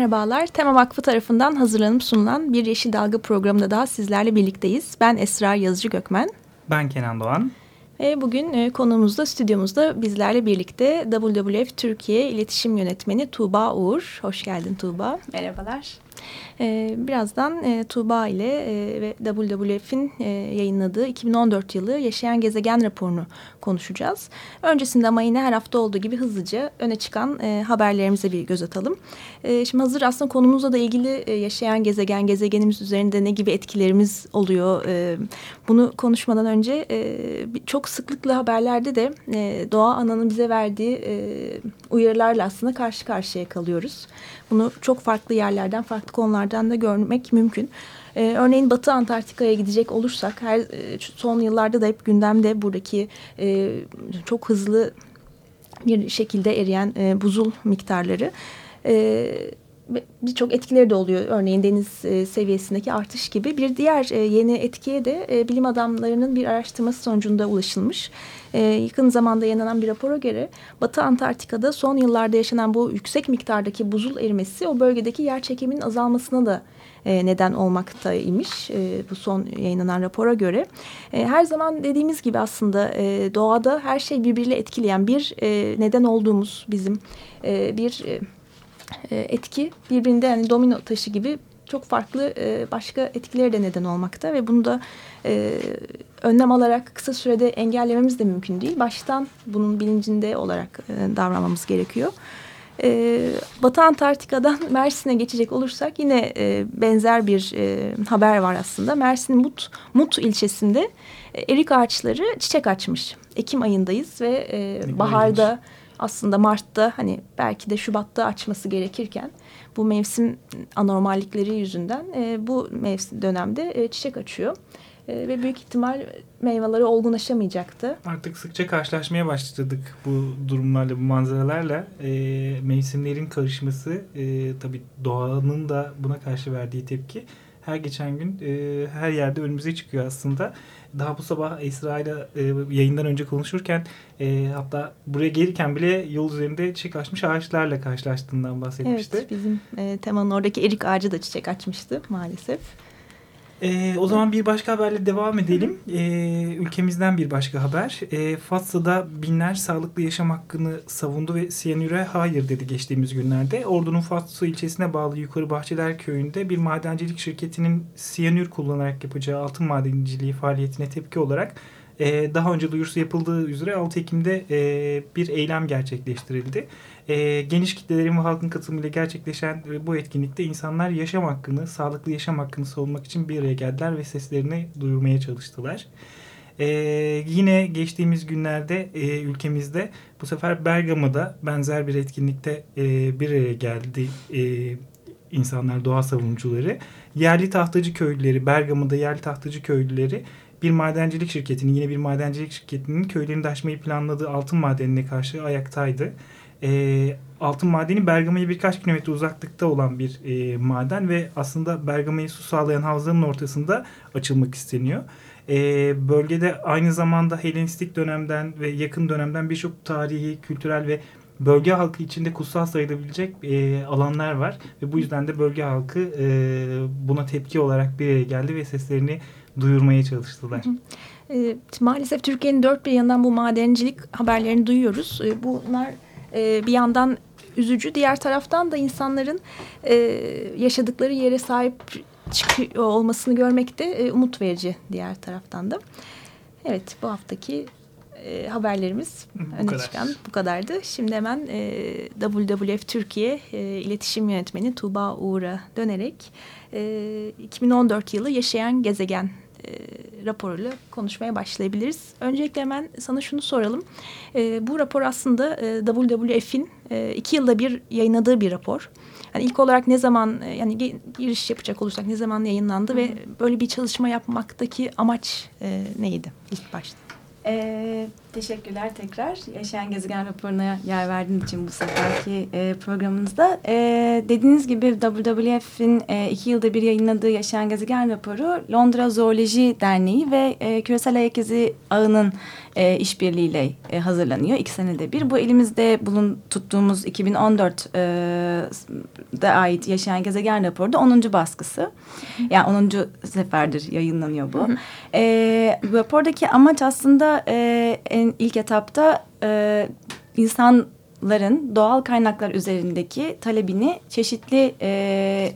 Merhabalar, Tema Vakfı tarafından hazırlanıp sunulan bir Yeşil Dalga programında daha sizlerle birlikteyiz. Ben Esra Yazıcı Gökmen. Ben Kenan Doğan. Ve bugün e, konuğumuzda, stüdyomuzda bizlerle birlikte WWF Türkiye İletişim Yönetmeni Tuğba Uğur. Hoş geldin Tuğba. Merhabalar. Ee, birazdan e, Tuğba ile e, ve WWF'in e, yayınladığı 2014 yılı Yaşayan Gezegen raporunu konuşacağız. Öncesinde ama yine her hafta olduğu gibi hızlıca öne çıkan haberlerimize bir göz atalım. şimdi hazır aslında konumuzla da ilgili Yaşayan Gezegen, gezegenimiz üzerinde ne gibi etkilerimiz oluyor? bunu konuşmadan önce çok sıklıkla haberlerde de Doğa Ana'nın bize verdiği uyarılarla aslında karşı karşıya kalıyoruz. Bunu çok farklı yerlerden, farklı konulardan da görmek mümkün. Ee, örneğin Batı Antarktika'ya gidecek olursak her e, son yıllarda da hep gündemde buradaki e, çok hızlı bir şekilde eriyen e, buzul miktarları. E, birçok etkileri de oluyor. Örneğin deniz e, seviyesindeki artış gibi. Bir diğer e, yeni etkiye de e, bilim adamlarının bir araştırması sonucunda ulaşılmış. Yakın zamanda yayınlanan bir rapora göre Batı Antarktika'da son yıllarda yaşanan bu yüksek miktardaki buzul erimesi o bölgedeki yer çekiminin azalmasına da neden olmaktaymış e, bu son yayınlanan rapora göre. Her zaman dediğimiz gibi aslında doğada her şey birbiriyle etkileyen bir neden olduğumuz bizim bir... etki birbirinde yani domino taşı gibi çok farklı e, başka etkileri de neden olmakta ve bunu da e, önlem alarak kısa sürede engellememiz de mümkün değil. Baştan bunun bilincinde olarak e, davranmamız gerekiyor. E, Batı Antarktika'dan Mersin'e geçecek olursak yine e, benzer bir e, haber var aslında. Mersin Mut, Mut ilçesinde e, erik ağaçları çiçek açmış. Ekim ayındayız ve e, baharda... Ilginç aslında Mart'ta hani belki de Şubat'ta açması gerekirken bu mevsim anormallikleri yüzünden e, bu mevsim dönemde e, çiçek açıyor. E, ve büyük ihtimal meyveleri olgunlaşamayacaktı. Artık sıkça karşılaşmaya başladık bu durumlarla, bu manzaralarla. E, mevsimlerin karışması, e, tabii doğanın da buna karşı verdiği tepki her geçen gün e, her yerde önümüze çıkıyor aslında. Daha bu sabah Esra ile e, yayından önce konuşurken e, hatta buraya gelirken bile yol üzerinde çiçek açmış ağaçlarla karşılaştığından bahsetmişti. Evet bizim e, temanın oradaki erik ağacı da çiçek açmıştı maalesef. E, o zaman bir başka haberle devam edelim. E, ülkemizden bir başka haber. E, Fatsa'da binler sağlıklı yaşam hakkını savundu ve siyanüre hayır dedi geçtiğimiz günlerde. Ordu'nun Fatsa ilçesine bağlı Yukarı Bahçeler Köyü'nde bir madencilik şirketinin siyanür kullanarak yapacağı altın madenciliği faaliyetine tepki olarak e, daha önce duyurusu yapıldığı üzere 6 Ekim'de e, bir eylem gerçekleştirildi. E, geniş kitlelerin ve halkın katılımıyla gerçekleşen e, bu etkinlikte insanlar yaşam hakkını, sağlıklı yaşam hakkını savunmak için bir araya geldiler ve seslerini duyurmaya çalıştılar. Ee, yine geçtiğimiz günlerde e, ülkemizde bu sefer Bergama'da benzer bir etkinlikte e, bir araya geldi e, insanlar, doğa savunucuları. Yerli tahtacı köylüleri, Bergama'da yerli tahtacı köylüleri bir madencilik şirketinin, yine bir madencilik şirketinin köylerini aşmayı planladığı altın madenine karşı ayaktaydı e, altın madeni Bergama'ya birkaç kilometre uzaklıkta olan bir e, maden ve aslında Bergama'yı su sağlayan havzanın ortasında açılmak isteniyor. E, bölgede aynı zamanda Helenistik dönemden ve yakın dönemden birçok tarihi, kültürel ve bölge halkı içinde kutsal sayılabilecek e, alanlar var. Ve bu yüzden de bölge halkı e, buna tepki olarak bir araya geldi ve seslerini duyurmaya çalıştılar. E, maalesef Türkiye'nin dört bir yanından bu madencilik haberlerini duyuyoruz. E, bunlar e, bir yandan üzücü. Diğer taraftan da insanların e, yaşadıkları yere sahip çıkıyor olmasını görmek de e, umut verici diğer taraftan da. Evet bu haftaki e, haberlerimiz bu öne kadar. çıkan bu kadardı. Şimdi hemen e, WWF Türkiye e, iletişim yönetmeni Tuğba Uğur'a dönerek e, 2014 yılı Yaşayan Gezegen e, raporuyla konuşmaya başlayabiliriz. Öncelikle hemen sana şunu soralım. E, bu rapor aslında e, WWF'in e, iki yılda bir yayınladığı bir rapor. Yani ilk olarak ne zaman e, yani giriş yapacak olursak ne zaman yayınlandı Hı. ve böyle bir çalışma yapmaktaki amaç e, neydi ilk başta? Ee, teşekkürler tekrar Yaşayan Gezegen raporuna yer verdiğiniz için bu seferki e, programınızda. E, dediğiniz gibi WWF'in e, iki yılda bir yayınladığı Yaşayan Gezegen raporu Londra Zooloji Derneği ve e, Küresel Ayak İzi Ağı'nın e, işbirliğiyle e, hazırlanıyor. iki senede bir. Bu elimizde bulun tuttuğumuz 2014'da e, ait Yaşayan Gezegen raporu da 10. baskısı. Yani 10. seferdir yayınlanıyor bu. E, rapordaki amaç aslında e, en ilk etapta e, insanların doğal kaynaklar üzerindeki talebini çeşitli e,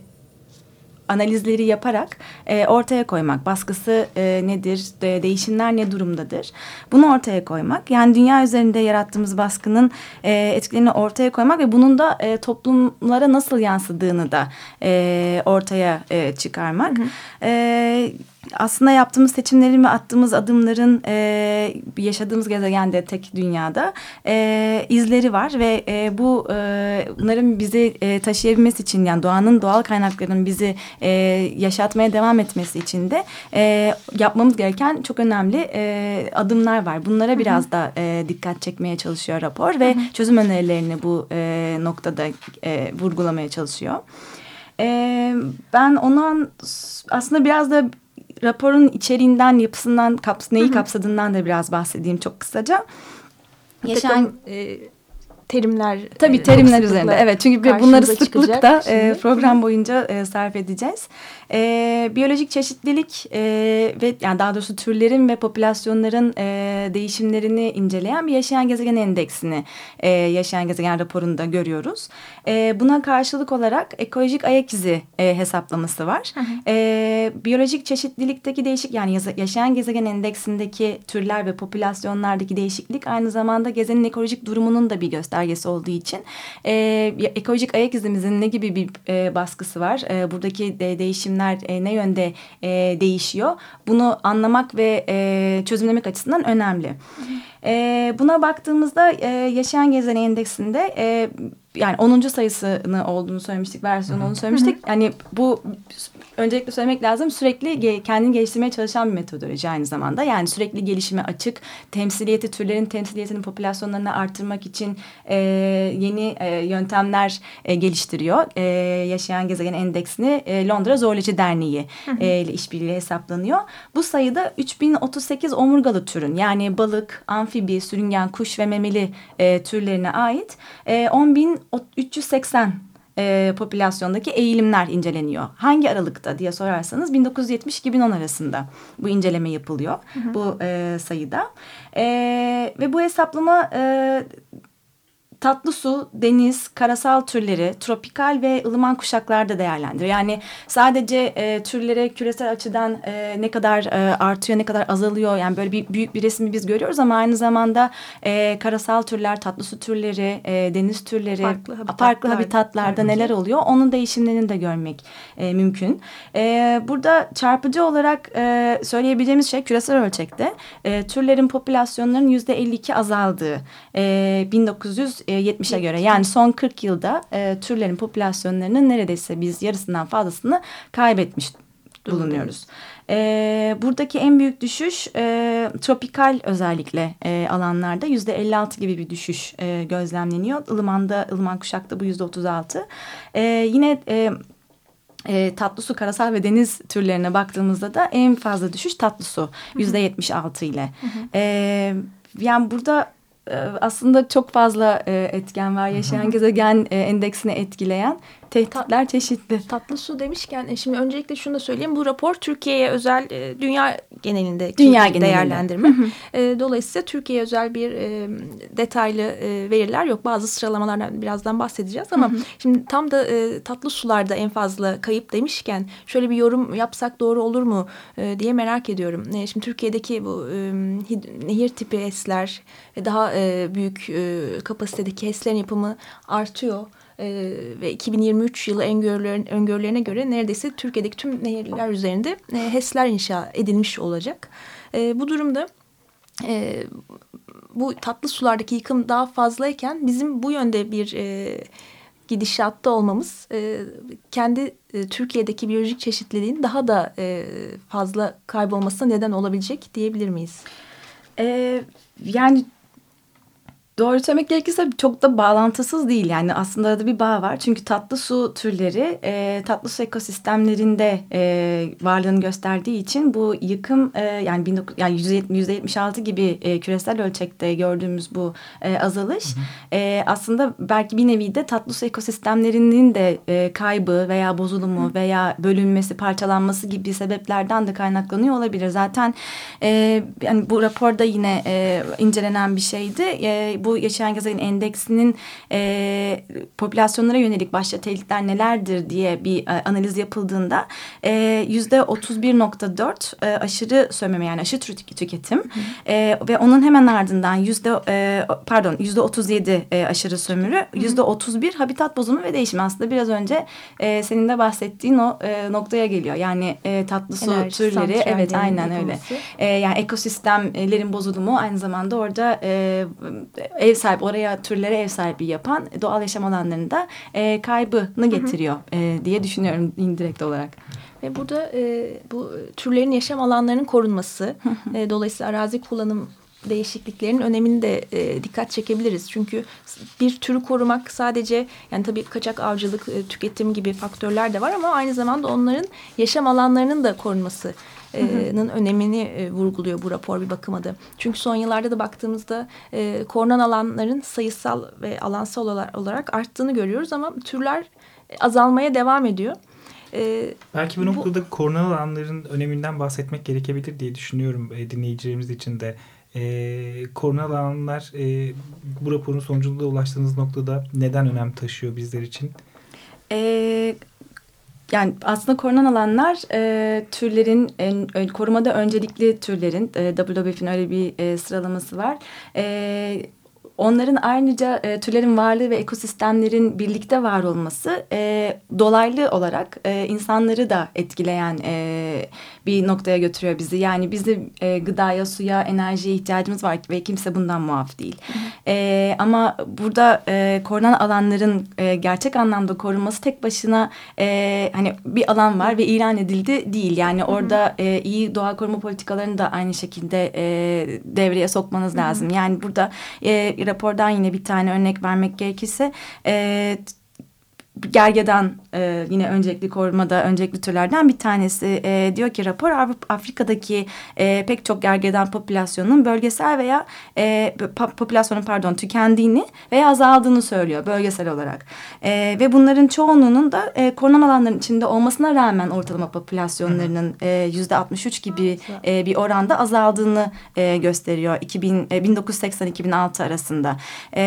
analizleri yaparak e, ortaya koymak. Baskısı e, nedir, de, değişimler ne durumdadır? Bunu ortaya koymak. Yani dünya üzerinde yarattığımız baskının e, etkilerini ortaya koymak ve bunun da e, toplumlara nasıl yansıdığını da e, ortaya e, çıkarmak. Hı hı. E, aslında yaptığımız seçimlerin ve attığımız adımların e, yaşadığımız gezegende tek dünyada e, izleri var ve e, bu e, bunların bizi e, taşıyabilmesi için yani doğanın doğal kaynaklarının bizi e, yaşatmaya devam etmesi için de e, yapmamız gereken çok önemli e, adımlar var. Bunlara biraz Hı -hı. da e, dikkat çekmeye çalışıyor rapor ve Hı -hı. çözüm önerilerini bu e, noktada e, vurgulamaya çalışıyor. E, ben onun aslında biraz da raporun içeriğinden, yapısından, kaps neyi kapsadığından da biraz bahsedeyim çok kısaca. Takım, e, terimler tabii e, terimler üzerinde evet çünkü bunları sıklıkta e, program boyunca e, sarf edeceğiz. E, biyolojik çeşitlilik e, ve yani daha doğrusu türlerin ve popülasyonların e, değişimlerini inceleyen bir yaşayan gezegen endeksini e, yaşayan gezegen raporunda görüyoruz. E, buna karşılık olarak ekolojik ayak izi e, hesaplaması var. Hı hı. E, biyolojik çeşitlilikteki değişik yani yaşayan gezegen endeksindeki türler ve popülasyonlardaki değişiklik aynı zamanda gezenin ekolojik durumunun da bir göstergesi olduğu için e, ekolojik ayak izimizin ne gibi bir e, baskısı var? E, buradaki de değişim değişimler e, ne yönde e, değişiyor bunu anlamak ve e, çözümlemek açısından önemli. E, buna baktığımızda e, yaşayan gezegen endeksinde e, yani 10. sayısını olduğunu söylemiştik versiyonu onu söylemiştik. Yani bu öncelikle söylemek lazım sürekli kendini geliştirmeye çalışan bir metodoloji aynı zamanda. Yani sürekli gelişime açık, temsiliyeti, türlerin temsiliyetini popülasyonlarını arttırmak için e, yeni e, yöntemler e, geliştiriyor. E, Yaşayan Gezegen Endeksini e, Londra Zooloji Derneği e, ile işbirliği hesaplanıyor. Bu sayıda 3038 omurgalı türün yani balık, amfibi, sürüngen, kuş ve memeli e, türlerine ait e, 10.380 e, popülasyondaki eğilimler inceleniyor. Hangi aralıkta diye sorarsanız 1970-2010 arasında bu inceleme yapılıyor hı hı. bu e, sayıda. E, ve bu hesaplama e, tatlı su, deniz, karasal türleri, tropikal ve ılıman kuşaklarda değerlendiriyor. Yani sadece e, türlere küresel açıdan e, ne kadar e, artıyor, ne kadar azalıyor. Yani böyle bir büyük bir resmi biz görüyoruz ama aynı zamanda e, karasal türler, tatlı su türleri, e, deniz türleri, farklı habitatlar, farklı habitatlarda evet. neler oluyor. Onun değişimlerini de görmek e, mümkün. E, burada çarpıcı olarak e, söyleyebileceğimiz şey küresel ölçekte e, türlerin popülasyonlarının yüzde 52 azaldığı. E, 1900 70'e göre yani son 40 yılda e, türlerin popülasyonlarının neredeyse biz yarısından fazlasını kaybetmiş bulunuyoruz. E, buradaki en büyük düşüş e, tropikal özellikle e, alanlarda yüzde 56 gibi bir düşüş e, gözlemleniyor. Ilımanda, ılıman kuşakta bu yüzde 36. E, yine e, e, tatlı su, karasal ve deniz türlerine baktığımızda da en fazla düşüş tatlı su yüzde 76 ile. Hı hı. E, yani burada aslında çok fazla e, etken var. Yaşayan gezegen e, endeksini etkileyen tehditler çeşitli. Tatlı su demişken şimdi öncelikle şunu da söyleyeyim. Bu rapor Türkiye'ye özel dünya genelinde dünya genelinde. değerlendirme. Dolayısıyla Türkiye'ye özel bir detaylı veriler yok. Bazı sıralamalardan birazdan bahsedeceğiz ama şimdi tam da tatlı sularda en fazla kayıp demişken şöyle bir yorum yapsak doğru olur mu diye merak ediyorum. Şimdi Türkiye'deki bu nehir tipi esler daha e, büyük e, kapasitedeki HES'lerin yapımı artıyor. E, ve 2023 yılı öngörülerin, öngörülerine göre neredeyse Türkiye'deki tüm nehirler üzerinde e, HES'ler inşa edilmiş olacak. E, bu durumda e, bu tatlı sulardaki yıkım daha fazlayken bizim bu yönde bir e, gidişatta olmamız e, kendi e, Türkiye'deki biyolojik çeşitliliğin daha da e, fazla kaybolmasına neden olabilecek diyebilir miyiz? E, yani Doğru söylemek gerekirse çok da bağlantısız değil yani aslında arada bir bağ var. Çünkü tatlı su türleri e, tatlı su ekosistemlerinde e, varlığını gösterdiği için bu yıkım e, yani, 19, yani %76 gibi e, küresel ölçekte gördüğümüz bu e, azalış hı hı. E, aslında belki bir nevi de tatlı su ekosistemlerinin de e, kaybı veya bozulumu hı. veya bölünmesi parçalanması gibi sebeplerden de kaynaklanıyor olabilir. Zaten e, yani bu raporda yine e, incelenen bir şeydi. E, bu yaşayan gezegenin endeksinin e, popülasyonlara yönelik başta tehditler nelerdir diye bir e, analiz yapıldığında e, yüzde 31.4 e, aşırı sömeme yani aşırı tüketim. E, ve onun hemen ardından yüzde e, pardon yüzde 37 e, aşırı sömürü yüzde 31 habitat bozumu ve değişim. Aslında biraz önce e, senin de bahsettiğin o e, noktaya geliyor. Yani e, tatlı su Enerji, türleri evet aynen öyle. e, yani ekosistemlerin bozulumu aynı zamanda orada e, ev sahibi oraya türlere ev sahibi yapan doğal yaşam alanlarında e, kaybını getiriyor e, diye düşünüyorum indirekt olarak. Ve burada e, bu türlerin yaşam alanlarının korunması e, dolayısıyla arazi kullanım değişikliklerin önemini de e, dikkat çekebiliriz. Çünkü bir türü korumak sadece yani tabii kaçak avcılık, e, tüketim gibi faktörler de var ama aynı zamanda onların yaşam alanlarının da korunması nın önemini vurguluyor bu rapor bir bakıma da. Çünkü son yıllarda da baktığımızda korunan alanların sayısal ve alansal olarak arttığını görüyoruz ama türler azalmaya devam ediyor. Belki bu noktada bu, korunan alanların öneminden bahsetmek gerekebilir diye düşünüyorum e, dinleyicilerimiz için de. E, korunan alanlar e, bu raporun sonucunda ulaştığınız noktada neden önem taşıyor bizler için? E, yani aslında korunan alanlar e, türlerin en, korumada öncelikli türlerin e, WWF'in öyle bir e, sıralaması var. E, onların ayrıca e, türlerin varlığı ve ekosistemlerin birlikte var olması e, dolaylı olarak e, insanları da etkileyen e, bir noktaya götürüyor bizi. Yani bizim e, gıdaya, suya, enerjiye ihtiyacımız var ve kimse bundan muaf değil. E, ama burada e, korunan alanların e, gerçek anlamda korunması tek başına e, hani bir alan var ve ilan edildi değil. Yani orada e, iyi doğa koruma politikalarını da aynı şekilde e, devreye sokmanız lazım. Yani burada e, rapordan yine bir tane örnek vermek gerekirse e, gergedan e, yine öncelikli korumada öncelikli türlerden bir tanesi. E, diyor ki rapor Afrika'daki e, pek çok gergedan popülasyonunun bölgesel veya e, popülasyonun pardon tükendiğini veya azaldığını söylüyor bölgesel olarak. E, ve bunların çoğunluğunun da e, korunan alanların içinde olmasına rağmen ortalama popülasyonlarının e, yüzde 63 gibi e, bir oranda azaldığını e, gösteriyor 2000 e, 1980-2006 arasında. E,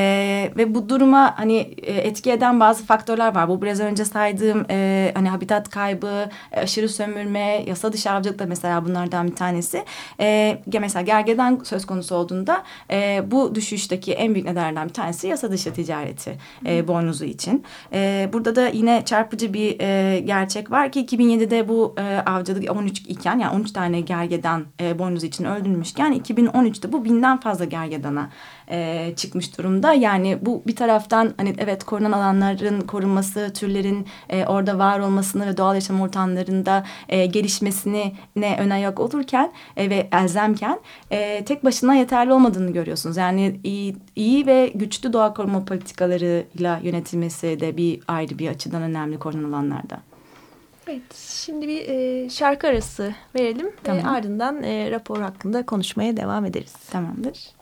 ve bu duruma hani e, etki eden bazı faktörler var bu biraz önce saydığım saydığım e, hani habitat kaybı, e, aşırı sömürme, yasa dışı avcılık da mesela bunlardan bir tanesi. E, mesela gergedan söz konusu olduğunda e, bu düşüşteki en büyük nedenlerden bir tanesi yasa dışı ticareti e, boynuzu için. E, burada da yine çarpıcı bir e, gerçek var ki 2007'de bu e, avcılık 13 iken yani 13 tane gergedan e, boynuzu için öldürülmüşken 2013'te bu binden fazla gergedana e, çıkmış durumda. Yani bu bir taraftan hani evet korunan alanların korunması, türlerin e, orada var olmasını ve doğal yaşam ortamlarında e, gelişmesini ne ön ayak olurken e, ve elzemken e, tek başına yeterli olmadığını görüyorsunuz. Yani iyi, iyi ve güçlü doğa koruma politikalarıyla yönetilmesi de bir ayrı bir açıdan önemli korunan alanlarda. Evet, şimdi bir e, şarkı arası verelim tamam. ve ardından e, rapor hakkında konuşmaya devam ederiz. Tamamdır.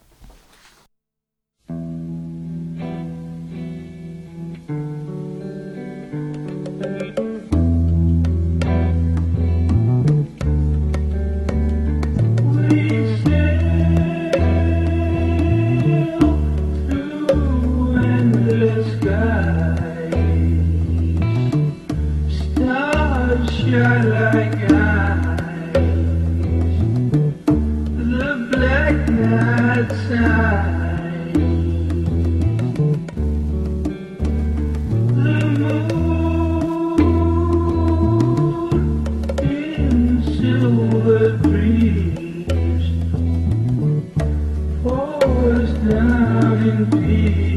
سلام فيه.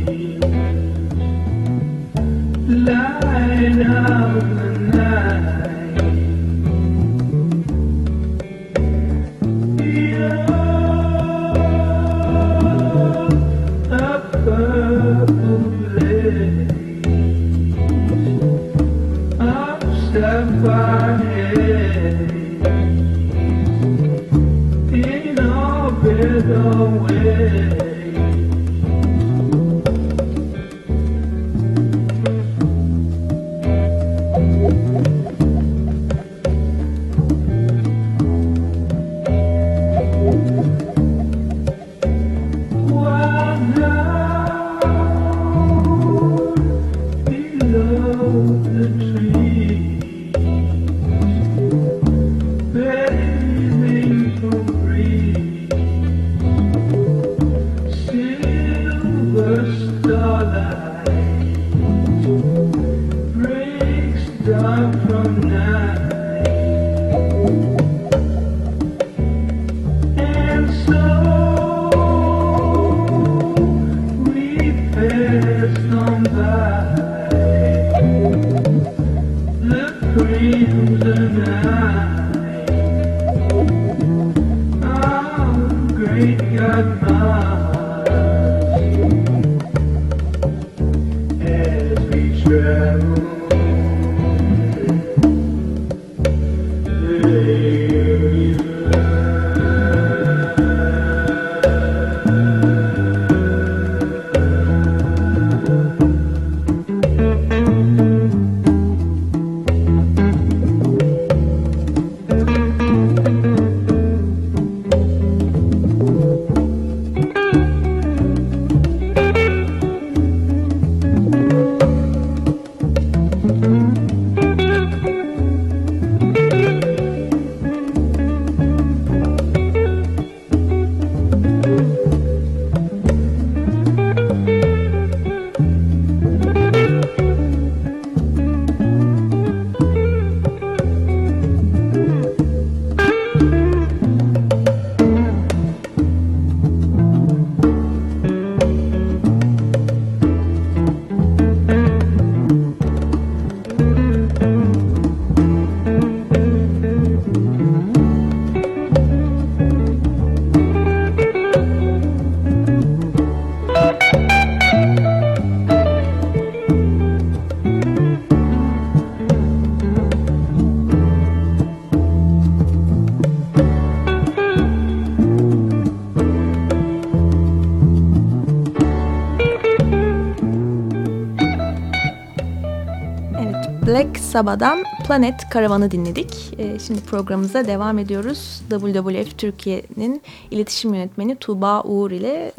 Sabah'dan Planet Karavanı dinledik. Ee, şimdi programımıza devam ediyoruz. WWF Türkiye'nin iletişim yönetmeni Tuğba Uğur ile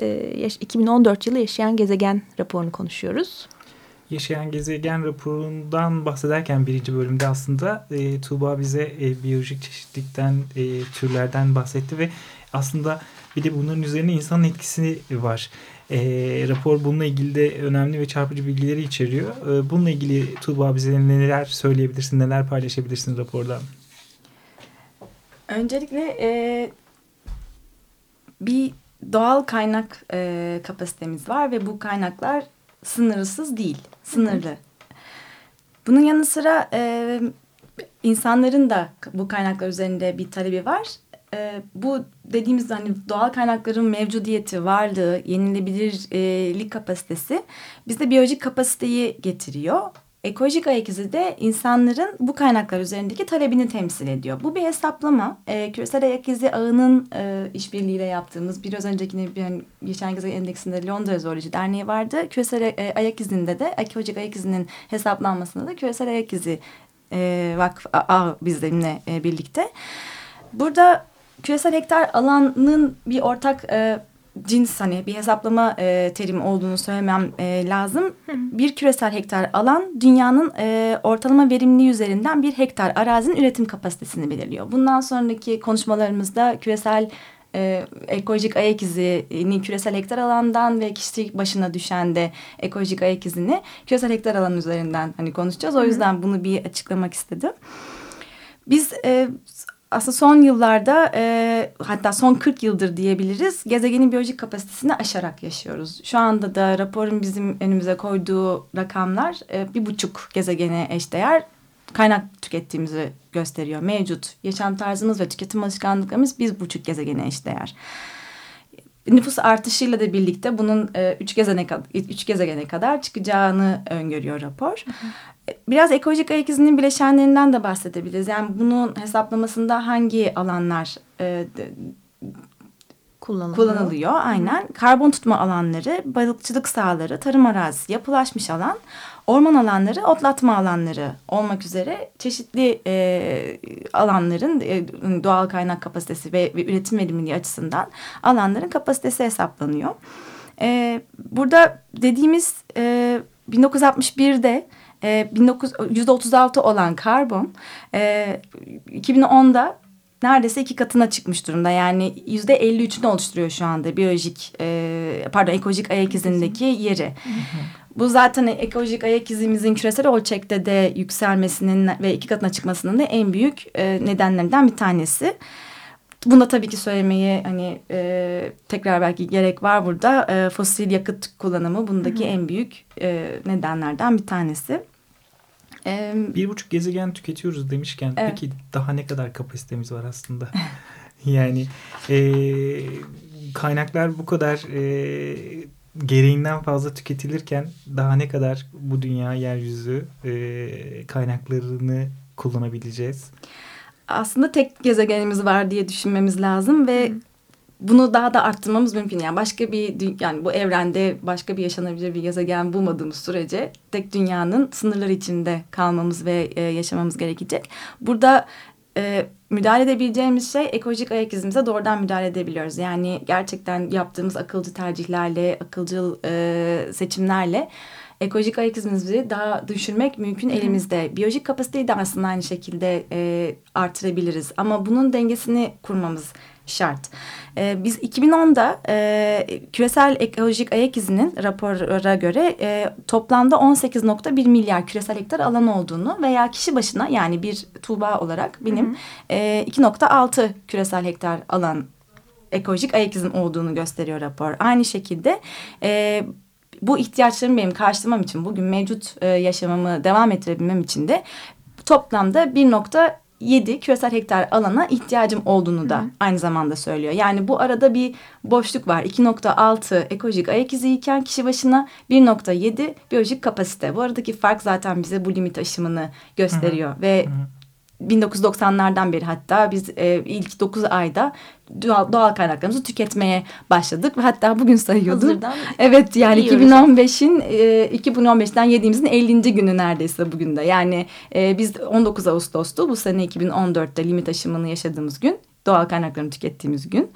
2014 e, yılı Yaşayan Gezegen raporunu konuşuyoruz. Yaşayan Gezegen raporundan bahsederken birinci bölümde aslında e, Tuğba bize e, biyolojik çeşitlikten, e, türlerden bahsetti ve aslında bir de bunların üzerine insanın etkisi var. E, rapor bununla ilgili de önemli ve çarpıcı bilgileri içeriyor. E, bununla ilgili Tuğba bize neler söyleyebilirsin, neler paylaşabilirsin raporda? Öncelikle e, bir doğal kaynak e, kapasitemiz var ve bu kaynaklar sınırsız değil, sınırlı. Bunun yanı sıra e, insanların da bu kaynaklar üzerinde bir talebi var e, bu dediğimiz hani doğal kaynakların mevcudiyeti, varlığı, yenilebilirlik kapasitesi bizde biyolojik kapasiteyi getiriyor. Ekolojik ayak izi de insanların bu kaynaklar üzerindeki talebini temsil ediyor. Bu bir hesaplama. E, küresel ayak izi ağının e, işbirliğiyle yaptığımız biraz önceki bir geçen gezegen endeksinde Londra Zooloji Derneği vardı. Küresel e, ayak izinde de ekolojik ayak izinin hesaplanmasında da küresel ayak izi e, vakfı ağ bizimle e, birlikte. Burada küresel hektar alanın bir ortak e, cins hani bir hesaplama e, terim olduğunu söylemem e, lazım. Bir küresel hektar alan dünyanın e, ortalama verimliliği üzerinden bir hektar arazinin üretim kapasitesini belirliyor. Bundan sonraki konuşmalarımızda küresel e, ekolojik ayak izini küresel hektar alandan ve kişi başına düşen de ekolojik ayak izini küresel hektar alan üzerinden hani konuşacağız. O yüzden bunu bir açıklamak istedim. Biz e, aslında son yıllarda e, hatta son 40 yıldır diyebiliriz gezegenin biyolojik kapasitesini aşarak yaşıyoruz. Şu anda da raporun bizim önümüze koyduğu rakamlar e, bir buçuk gezegene eşdeğer kaynak tükettiğimizi gösteriyor. Mevcut yaşam tarzımız ve tüketim alışkanlıklarımız bir buçuk gezegene eşdeğer. Nüfus artışıyla da birlikte bunun e, üç, gezene, üç gezegene kadar çıkacağını öngörüyor rapor. Hı hı. Biraz ekolojik ayak izinin bileşenlerinden de bahsedebiliriz. Yani bunun hesaplamasında hangi alanlar e, kullanılıyor. kullanılıyor aynen. Hı. Karbon tutma alanları, balıkçılık sahaları, tarım arazisi, yapılaşmış alan, orman alanları, otlatma alanları olmak üzere çeşitli e, alanların e, doğal kaynak kapasitesi ve, ve üretim verimliliği açısından alanların kapasitesi hesaplanıyor. E, burada dediğimiz e, 1961'de e, 19, %36 olan karbon e, 2010'da neredeyse iki katına çıkmış durumda. Yani yüzde 53'ünü oluşturuyor şu anda biyolojik e, pardon ekolojik ayak izindeki yeri. Bu zaten ekolojik ayak izimizin küresel ölçekte de yükselmesinin ve iki katına çıkmasının da en büyük e, nedenlerinden bir tanesi. Bunda tabii ki söylemeyi hani e, tekrar belki gerek var burada. E, fosil yakıt kullanımı bundaki Hı -hı. en büyük e, nedenlerden bir tanesi. E, bir buçuk gezegen tüketiyoruz demişken evet. peki daha ne kadar kapasitemiz var aslında? yani e, kaynaklar bu kadar e, gereğinden fazla tüketilirken daha ne kadar bu dünya yeryüzü e, kaynaklarını kullanabileceğiz? Aslında tek gezegenimiz var diye düşünmemiz lazım ve. Bunu daha da arttırmamız mümkün. Yani başka bir yani bu evrende başka bir yaşanabilir bir gezegen bulmadığımız sürece tek dünyanın sınırları içinde kalmamız ve e, yaşamamız gerekecek. Burada e, müdahale edebileceğimiz şey ekolojik ayak izimize doğrudan müdahale edebiliyoruz. Yani gerçekten yaptığımız akılcı tercihlerle, akılcı e, seçimlerle ekolojik ayak izimizi daha düşürmek mümkün Hı elimizde. Biyolojik kapasiteyi de aslında aynı şekilde e, artırabiliriz. Ama bunun dengesini kurmamız şart. E, biz 2010'da e, küresel ekolojik ayak izinin rapora göre e, toplamda 18.1 milyar küresel hektar alan olduğunu veya kişi başına yani bir tuğba olarak benim hı hı. E, 2.6 küresel hektar alan ekolojik ayak izin olduğunu gösteriyor rapor. Aynı şekilde e, bu ihtiyaçlarımı benim karşılamam için bugün mevcut e, yaşamamı devam ettirebilmem için de toplamda 1.7 7 küresel hektar alana ihtiyacım olduğunu da Hı. aynı zamanda söylüyor. Yani bu arada bir boşluk var. 2.6 ekolojik ayak izi iken kişi başına 1.7 biyolojik kapasite. Bu aradaki fark zaten bize bu limit aşımını gösteriyor. Hı. Ve Hı 1990'lardan beri hatta biz e, ilk 9 ayda doğal, doğal kaynaklarımızı tüketmeye başladık ve hatta bugün sayıyordum. Hazırdan evet yani 2015'in e, 2015'ten yediğimizin 50. günü neredeyse bugün de. Yani e, biz 19 Ağustos'tu bu sene 2014'te limit aşımını yaşadığımız gün doğal kaynaklarını tükettiğimiz gün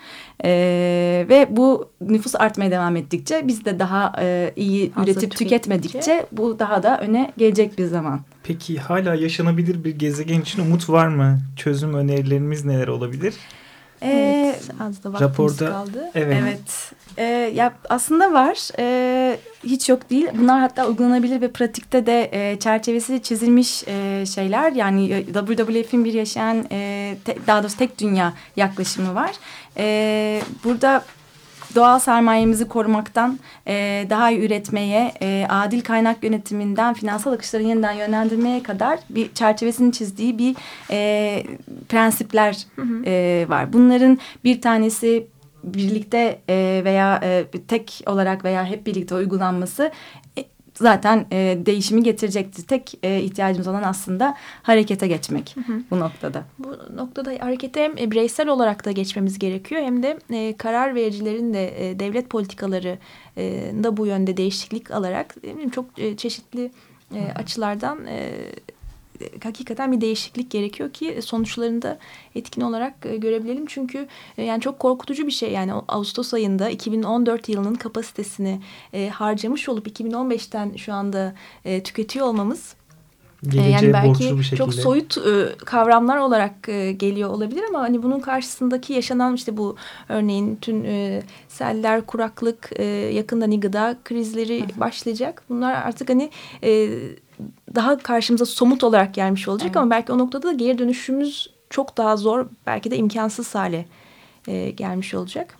ee, ve bu nüfus artmaya devam ettikçe biz de daha e, iyi Fazla üretip tüketmedikçe bu daha da öne gelecek bir zaman. Peki hala yaşanabilir bir gezegen için umut var mı? Çözüm önerilerimiz neler olabilir? Ee, az da raporda, kaldı. Evet. evet. Ee, ya aslında var. Ee, hiç yok değil. Bunlar hatta uygulanabilir ve pratikte de e, çerçevesi çizilmiş e, şeyler. Yani e, WWF'in bir yaşayan e, te, daha doğrusu tek dünya yaklaşımı var. E, burada doğal sermayemizi korumaktan e, daha iyi üretmeye, e, adil kaynak yönetiminden finansal akışları yeniden yönlendirmeye kadar bir çerçevesini çizdiği bir e, prensipler hı hı. E, var. Bunların bir tanesi birlikte e, veya e, tek olarak veya hep birlikte uygulanması e, zaten e, değişimi getirecektir. Tek e, ihtiyacımız olan aslında harekete geçmek hı hı. bu noktada. Bu noktada harekete hem e, bireysel olarak da geçmemiz gerekiyor hem de e, karar vericilerin de e, devlet politikaları e, da bu yönde değişiklik alarak e, çok e, çeşitli e, açılardan e, hakikaten bir değişiklik gerekiyor ki sonuçlarında etkin olarak e, görebilelim. Çünkü e, yani çok korkutucu bir şey yani Ağustos ayında 2014 yılının kapasitesini e, harcamış olup 2015'ten şu anda tüketiyor olmamız Geleceğe yani belki çok soyut e, kavramlar olarak e, geliyor olabilir ama hani bunun karşısındaki yaşanan işte bu örneğin tüm e, seller, kuraklık, e, yakında hani gıda krizleri hı hı. başlayacak. Bunlar artık hani e, daha karşımıza somut olarak gelmiş olacak evet. ama belki o noktada da geri dönüşümüz çok daha zor belki de imkansız hale e, gelmiş olacak.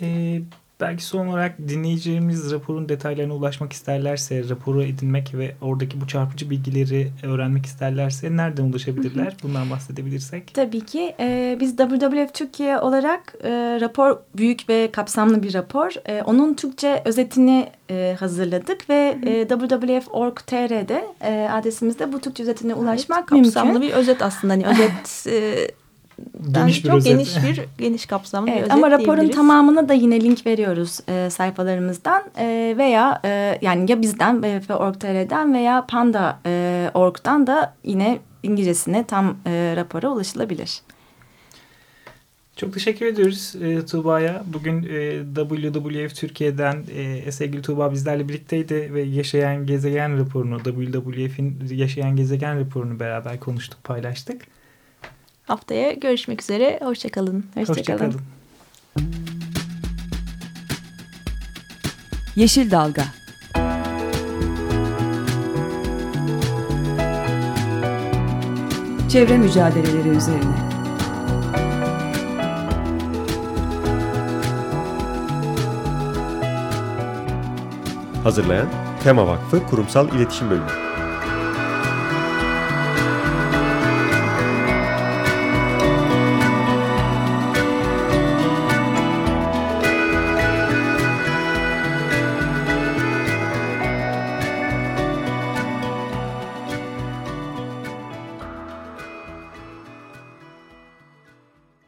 E, belki son olarak dinleyicilerimiz raporun detaylarına ulaşmak isterlerse, raporu edinmek ve oradaki bu çarpıcı bilgileri öğrenmek isterlerse nereden ulaşabilirler? Bundan bahsedebilirsek. Tabii ki. E, biz WWF Türkiye olarak e, rapor büyük ve kapsamlı bir rapor. E, onun Türkçe özetini e, hazırladık ve e, wwf.org.tr'de e, adresimizde bu Türkçe özetine ulaşmak evet, mümkün. Kapsamlı bir özet aslında. Hani özet... E, geniş bir çok özet. geniş bir geniş kapsamlı evet, bir özet Ama raporun tamamını da yine link veriyoruz e, sayfalarımızdan e, veya e, yani ya bizden BFF.org.tr'den veya Panda.org'dan e, da yine İngilizcesine tam e, rapora ulaşılabilir. Çok teşekkür ediyoruz e, Tuğba'ya. Bugün e, WWF Türkiye'den e, sevgili Tuğba bizlerle birlikteydi ve Yaşayan Gezegen raporunu, WWF'in Yaşayan Gezegen raporunu beraber konuştuk, paylaştık. Haftaya görüşmek üzere. Hoşçakalın. Hoşçakalın. Hoşça Yeşil Dalga Çevre mücadeleleri üzerine Hazırlayan Tema Vakfı Kurumsal İletişim Bölümü